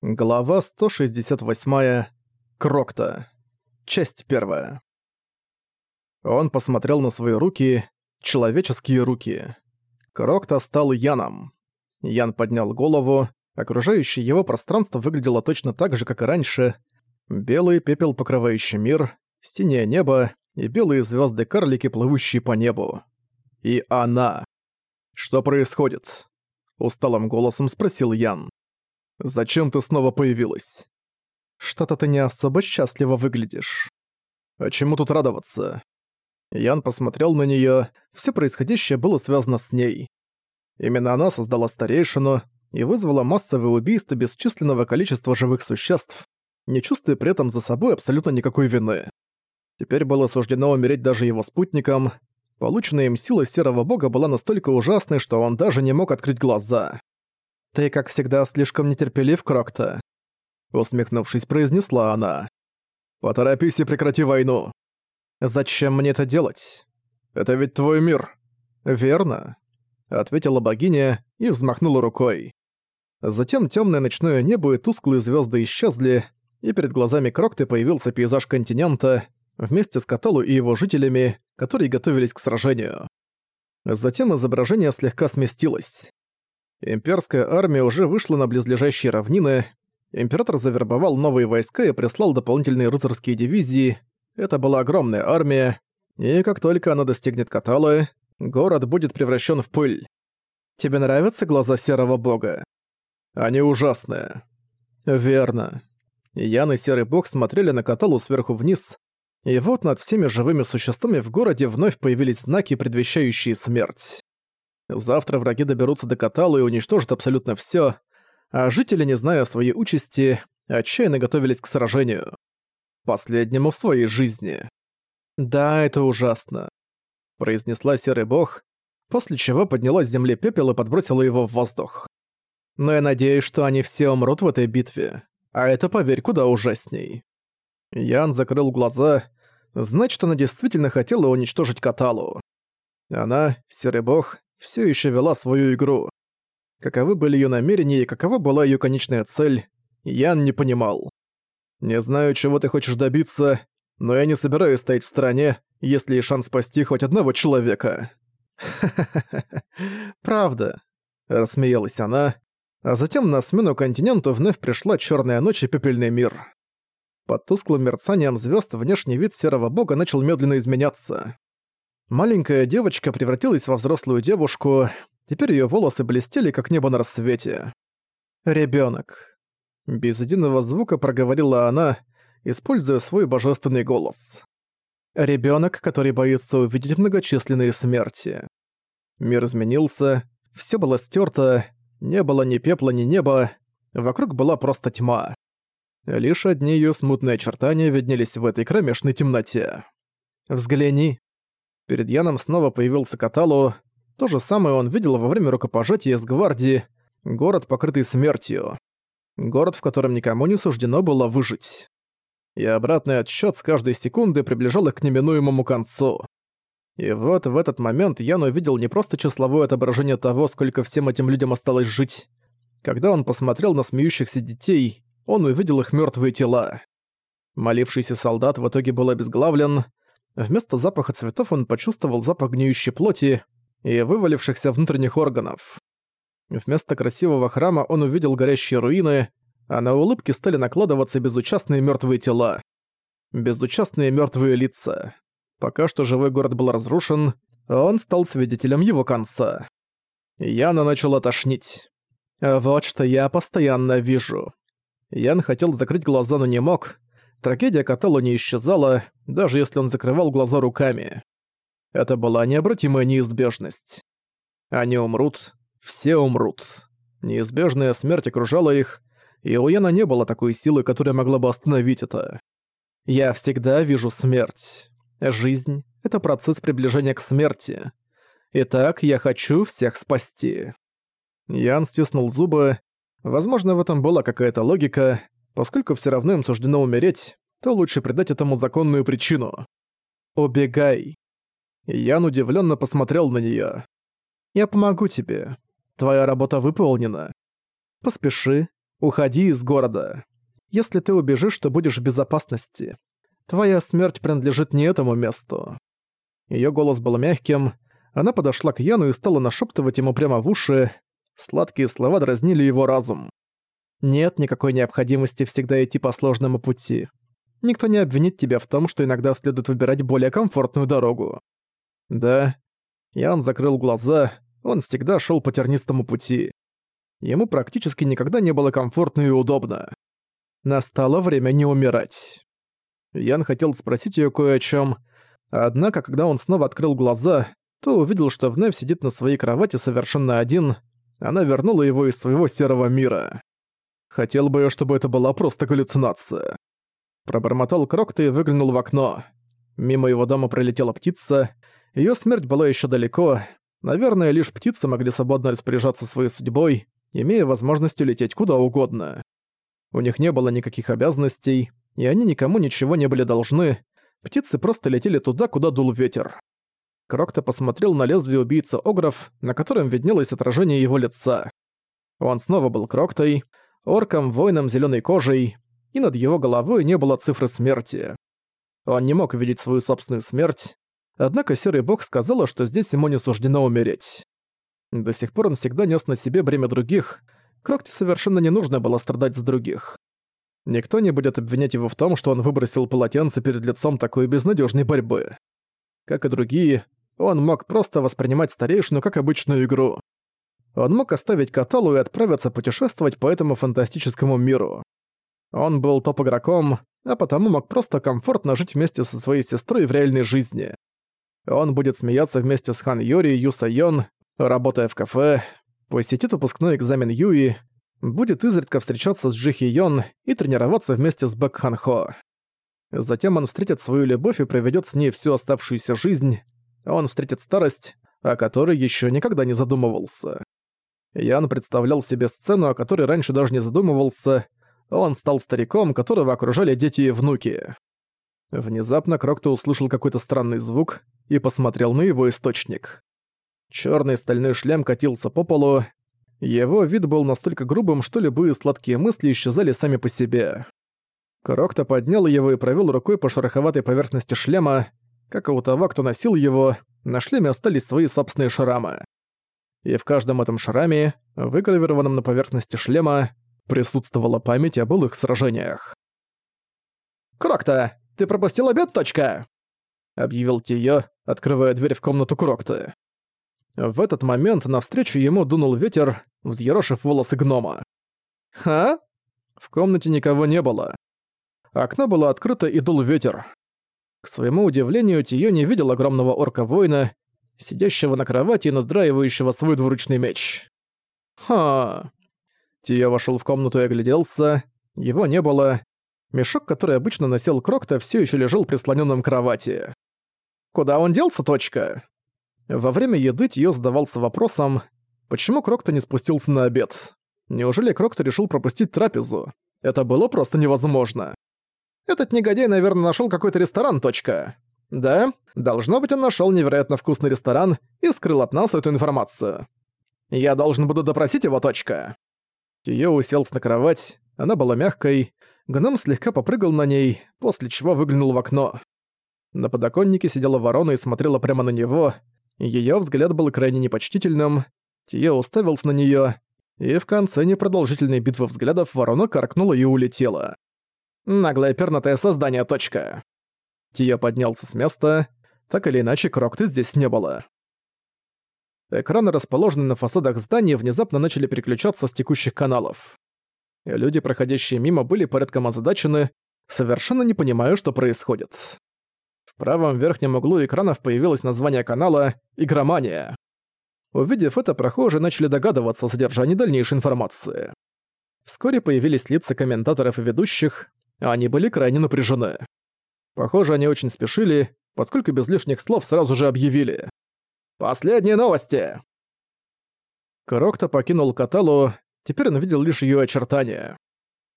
Глава 168. Крокта. Часть первая. Он посмотрел на свои руки, человеческие руки. Крокта стал Яном. Ян поднял голову, окружающее его пространство выглядело точно так же, как и раньше. Белый пепел, покрывающий мир, синее небо и белые звезды карлики плывущие по небу. И она. «Что происходит?» — усталым голосом спросил Ян. Зачем ты снова появилась? Что-то ты не особо счастливо выглядишь. А чему тут радоваться? Ян посмотрел на неё, всё происходящее было связано с ней. Именно она создала старейшину и вызвала массовое убийство бесчисленного количества живых существ, не чувствуя при этом за собой абсолютно никакой вины. Теперь было суждено умереть даже его спутникам. Полученная им сила Серого Бога была настолько ужасной, что он даже не мог открыть глаза. «Ты, как всегда, слишком нетерпелив, Крокта», — усмехнувшись, произнесла она. «Поторопись и прекрати войну». «Зачем мне это делать? Это ведь твой мир». «Верно», — ответила богиня и взмахнула рукой. Затем темное ночное небо и тусклые звезды исчезли, и перед глазами Крокты появился пейзаж континента вместе с Каталу и его жителями, которые готовились к сражению. Затем изображение слегка сместилось. Имперская армия уже вышла на близлежащие равнины. Император завербовал новые войска и прислал дополнительные рыцарские дивизии. Это была огромная армия, и как только она достигнет Каталы, город будет превращен в пыль. Тебе нравятся глаза Серого Бога? Они ужасные. Верно. Ян и Серый Бог смотрели на Каталу сверху вниз, и вот над всеми живыми существами в городе вновь появились знаки, предвещающие смерть. Завтра враги доберутся до Катала и уничтожат абсолютно все, а жители, не зная о своей участи, отчаянно готовились к сражению. Последнему в своей жизни. «Да, это ужасно», — произнесла Серый Бог, после чего подняла с земли пепел и подбросила его в воздух. «Но я надеюсь, что они все умрут в этой битве, а это, поверь, куда ужасней». Ян закрыл глаза, значит, она действительно хотела уничтожить Каталу. Она, Серый Бог, все еще вела свою игру. Каковы были ее намерения и какова была ее конечная цель, Ян не понимал. «Не знаю, чего ты хочешь добиться, но я не собираюсь стоять в стороне, если есть шанс спасти хоть одного человека». Правда», — рассмеялась она, а затем на смену континенту вновь пришла черная ночь и пепельный мир. Под тусклым мерцанием звезд внешний вид серого бога начал медленно изменяться. Маленькая девочка превратилась во взрослую девушку, теперь ее волосы блестели, как небо на рассвете. Ребенок. Без единого звука проговорила она, используя свой божественный голос. Ребенок, который боится увидеть многочисленные смерти. Мир изменился, все было стерто, не было ни пепла, ни неба, вокруг была просто тьма. Лишь одни ее смутные очертания виднелись в этой кромешной темноте. «Взгляни», Перед Яном снова появился Каталу. То же самое он видел во время рукопожатия из гвардии. Город, покрытый смертью. Город, в котором никому не суждено было выжить. И обратный отсчёт с каждой секунды приближал их к неминуемому концу. И вот в этот момент Ян увидел не просто числовое отображение того, сколько всем этим людям осталось жить. Когда он посмотрел на смеющихся детей, он увидел их мёртвые тела. Молившийся солдат в итоге был обезглавлен, Вместо запаха цветов он почувствовал запах гниющей плоти и вывалившихся внутренних органов. Вместо красивого храма он увидел горящие руины, а на улыбке стали накладываться безучастные мертвые тела. Безучастные мертвые лица. Пока что живой город был разрушен, а он стал свидетелем его конца. Яна начала тошнить. «Вот что я постоянно вижу». Ян хотел закрыть глаза, но не мог трагедия Каталу не исчезала, даже если он закрывал глаза руками. Это была необратимая неизбежность. Они умрут, все умрут. Неизбежная смерть окружала их, и у Яна не было такой силы, которая могла бы остановить это. Я всегда вижу смерть. Жизнь — это процесс приближения к смерти. Итак, я хочу всех спасти. Ян стиснул зубы. Возможно, в этом была какая-то логика, Поскольку все равно им суждено умереть, то лучше придать этому законную причину. Убегай. Ян удивленно посмотрел на нее. Я помогу тебе. Твоя работа выполнена. Поспеши, уходи из города. Если ты убежишь, то будешь в безопасности. Твоя смерть принадлежит не этому месту. Ее голос был мягким. Она подошла к Яну и стала нашептывать ему прямо в уши. Сладкие слова дразнили его разум. Нет никакой необходимости всегда идти по сложному пути. Никто не обвинит тебя в том, что иногда следует выбирать более комфортную дорогу. Да. Ян закрыл глаза, он всегда шел по тернистому пути. Ему практически никогда не было комфортно и удобно. Настало время не умирать. Ян хотел спросить ее кое о чем, однако, когда он снова открыл глаза, то увидел, что Внев сидит на своей кровати совершенно один. Она вернула его из своего серого мира. Хотел бы я, чтобы это была просто галлюцинация. Пробормотал Крокта и выглянул в окно. Мимо его дома пролетела птица. Ее смерть была еще далеко. Наверное, лишь птицы могли свободно распоряжаться своей судьбой, имея возможность улететь куда угодно. У них не было никаких обязанностей, и они никому ничего не были должны. Птицы просто летели туда, куда дул ветер. Крокто посмотрел на лезвие убийца Огров, на котором виднелось отражение его лица. Он снова был Кроктой, орком, воином зеленой кожей, и над его головой не было цифры смерти. Он не мог видеть свою собственную смерть, однако Серый Бог сказала, что здесь ему не суждено умереть. До сих пор он всегда нёс на себе бремя других, Крокте совершенно не нужно было страдать за других. Никто не будет обвинять его в том, что он выбросил полотенце перед лицом такой безнадежной борьбы. Как и другие, он мог просто воспринимать старейшину как обычную игру. Он мог оставить Каталу и отправиться путешествовать по этому фантастическому миру. Он был топ-игроком, а потому мог просто комфортно жить вместе со своей сестрой в реальной жизни. Он будет смеяться вместе с Хан Йори и Ю Сайон, работая в кафе, посетит выпускной экзамен Юи, будет изредка встречаться с Джихи Йон и тренироваться вместе с Бэк Хан Хо. Затем он встретит свою любовь и проведет с ней всю оставшуюся жизнь. Он встретит старость, о которой еще никогда не задумывался. Ян представлял себе сцену, о которой раньше даже не задумывался. Он стал стариком, которого окружали дети и внуки. Внезапно Крокто услышал какой-то странный звук и посмотрел на его источник. Черный стальной шлем катился по полу. Его вид был настолько грубым, что любые сладкие мысли исчезали сами по себе. Крокто поднял его и провел рукой по шероховатой поверхности шлема. Как и у того, кто носил его, на шлеме остались свои собственные шрамы и в каждом этом шраме, выгравированном на поверхности шлема, присутствовала память о былых сражениях. «Крокта, ты пропустил обед, точка!» — объявил Тиё, открывая дверь в комнату Крокта. В этот момент навстречу ему дунул ветер, взъерошив волосы гнома. «Ха?» В комнате никого не было. Окно было открыто и дул ветер. К своему удивлению, Тиё не видел огромного орка-воина, сидящего на кровати и надраивающего свой двуручный меч. «Ха...» Тио вошел в комнату и огляделся. Его не было. Мешок, который обычно носил Крокта, все еще лежал прислоненным к кровати. «Куда он делся, точка?» Во время еды Тио задавался вопросом, почему Крокта не спустился на обед. Неужели Крокта решил пропустить трапезу? Это было просто невозможно. Этот негодяй, наверное, нашел какой-то ресторан, точка. Да, должно быть, он нашел невероятно вкусный ресторан и скрыл от нас эту информацию. Я должен буду допросить его, точка. Её уселся на кровать, она была мягкой, гном слегка попрыгал на ней, после чего выглянул в окно. На подоконнике сидела ворона и смотрела прямо на него. Её взгляд был крайне непочтительным. Тие уставился на неё, и в конце непродолжительной битвы взглядов ворона каркнула и улетела. «Наглое пернатое создание, точка». Тия поднялся с места. Так или иначе, Крокты здесь не было. Экраны, расположенные на фасадах зданий, внезапно начали переключаться с текущих каналов. И люди, проходящие мимо, были порядком озадачены, совершенно не понимая, что происходит. В правом верхнем углу экранов появилось название канала «Игромания». Увидев это, прохожие начали догадываться о содержании дальнейшей информации. Вскоре появились лица комментаторов и ведущих, а они были крайне напряжены. Похоже, они очень спешили, поскольку без лишних слов сразу же объявили. «Последние новости!» Корокто покинул Каталу, теперь он видел лишь ее очертания.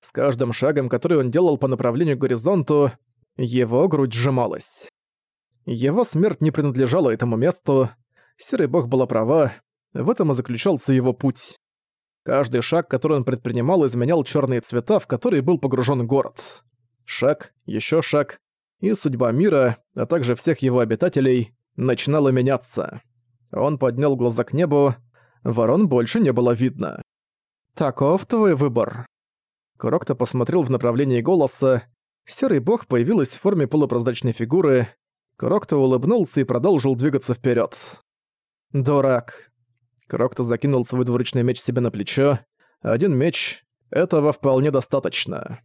С каждым шагом, который он делал по направлению к горизонту, его грудь сжималась. Его смерть не принадлежала этому месту, Серый Бог была права, в этом и заключался его путь. Каждый шаг, который он предпринимал, изменял черные цвета, в которые был погружен город. Шаг, еще шаг, и судьба мира, а также всех его обитателей, начинала меняться. Он поднял глаза к небу, ворон больше не было видно. «Таков твой выбор». Крокто посмотрел в направлении голоса, серый бог появилась в форме полупрозрачной фигуры, Крокто улыбнулся и продолжил двигаться вперед. «Дурак». Крокто закинул свой двуручный меч себе на плечо. Один меч — этого вполне достаточно.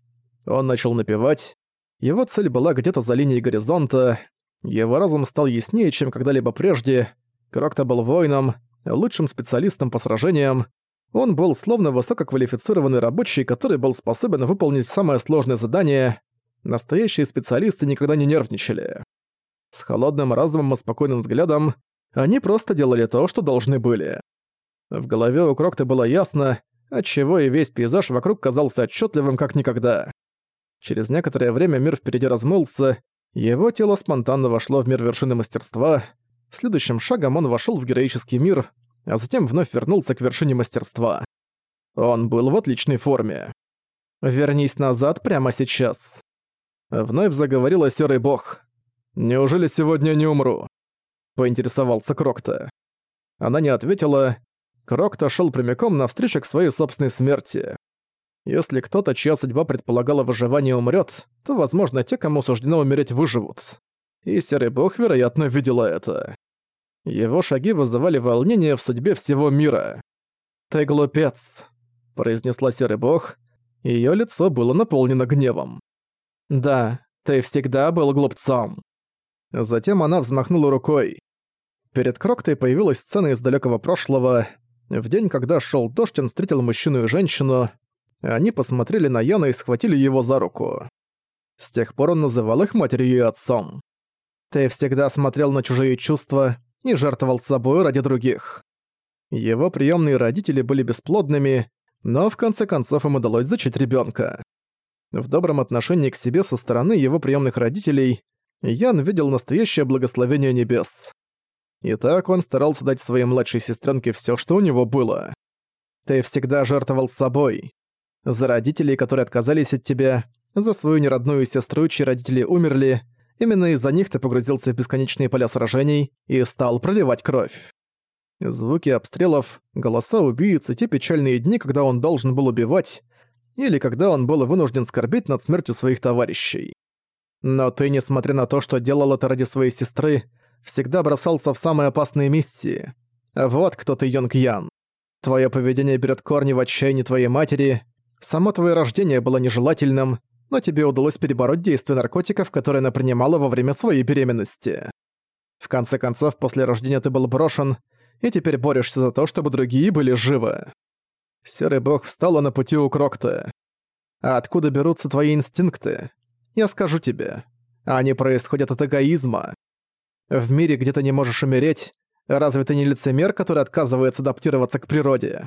Он начал напевать, его цель была где-то за линией горизонта, его разум стал яснее, чем когда-либо прежде. Крокто был воином, лучшим специалистом по сражениям. Он был словно высококвалифицированный рабочий, который был способен выполнить самое сложное задание. Настоящие специалисты никогда не нервничали. С холодным разумом и спокойным взглядом они просто делали то, что должны были. В голове у Крокта было ясно, отчего и весь пейзаж вокруг казался отчетливым как никогда. Через некоторое время мир впереди размылся, его тело спонтанно вошло в мир вершины мастерства. Следующим шагом он вошел в героический мир, а затем вновь вернулся к вершине мастерства. Он был в отличной форме. «Вернись назад прямо сейчас». Вновь заговорила Серый Бог. «Неужели сегодня не умру?» Поинтересовался Крокта. Она не ответила. Крокта шел прямиком навстречу к своей собственной смерти. Если кто-то, чья судьба предполагала выживание, умрет, то, возможно, те, кому суждено умереть, выживут. И Серый Бог, вероятно, видела это. Его шаги вызывали волнение в судьбе всего мира. «Ты глупец», — произнесла Серый Бог. и Её лицо было наполнено гневом. «Да, ты всегда был глупцом». Затем она взмахнула рукой. Перед Кроктой появилась сцена из далёкого прошлого. В день, когда шёл дождь, он встретил мужчину и женщину. Они посмотрели на Яна и схватили его за руку. С тех пор он называл их матерью и отцом. Ты всегда смотрел на чужие чувства и жертвовал собой ради других. Его приемные родители были бесплодными, но в конце концов им удалось зачать ребенка. В добром отношении к себе со стороны его приемных родителей Ян видел настоящее благословение небес. И так он старался дать своей младшей сестренке все, что у него было. Ты всегда жертвовал собой за родителей, которые отказались от тебя, за свою неродную сестру, чьи родители умерли. Именно из-за них ты погрузился в бесконечные поля сражений и стал проливать кровь. Звуки обстрелов, голоса убийц и те печальные дни, когда он должен был убивать, или когда он был вынужден скорбить над смертью своих товарищей. Но ты, несмотря на то, что делал это ради своей сестры, всегда бросался в самые опасные миссии. Вот кто ты, Йонг Ян. Твое поведение берет корни в отчаянии твоей матери, Само твое рождение было нежелательным, но тебе удалось перебороть действие наркотиков, которые она принимала во время своей беременности. В конце концов, после рождения ты был брошен, и теперь борешься за то, чтобы другие были живы. Серый бог встал а на пути у Крокта. А откуда берутся твои инстинкты? Я скажу тебе. Они происходят от эгоизма. В мире, где ты не можешь умереть, разве ты не лицемер, который отказывается адаптироваться к природе?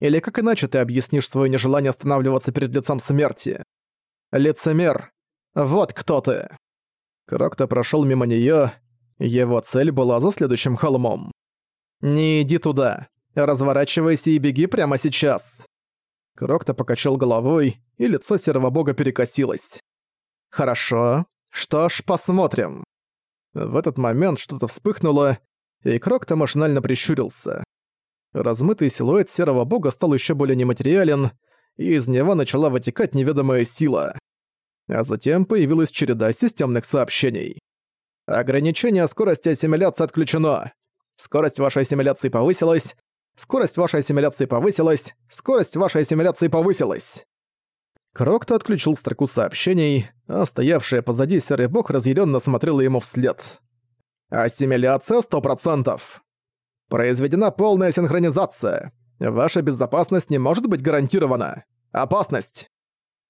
Или как иначе ты объяснишь свое нежелание останавливаться перед лицом смерти? Лицемер. Вот кто ты. Крокто прошел мимо нее. Его цель была за следующим холмом. Не иди туда. Разворачивайся и беги прямо сейчас. Крокто покачал головой, и лицо серого бога перекосилось. Хорошо. Что ж, посмотрим. В этот момент что-то вспыхнуло, и Крокто машинально прищурился. Размытый силуэт серого бога стал еще более нематериален, и из него начала вытекать неведомая сила. А затем появилась череда системных сообщений. Ограничение скорости ассимиляции отключено. Скорость вашей ассимиляции повысилась. Скорость вашей ассимиляции повысилась. Скорость вашей ассимиляции повысилась. Крокто отключил строку сообщений, а стоявшая позади серый бог разъяренно смотрела ему вслед. «Ассимиляция 100%!» Произведена полная синхронизация. Ваша безопасность не может быть гарантирована. Опасность.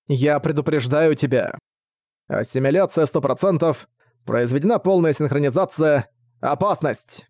Я предупреждаю тебя. Ассимиляция 100%. Произведена полная синхронизация. Опасность.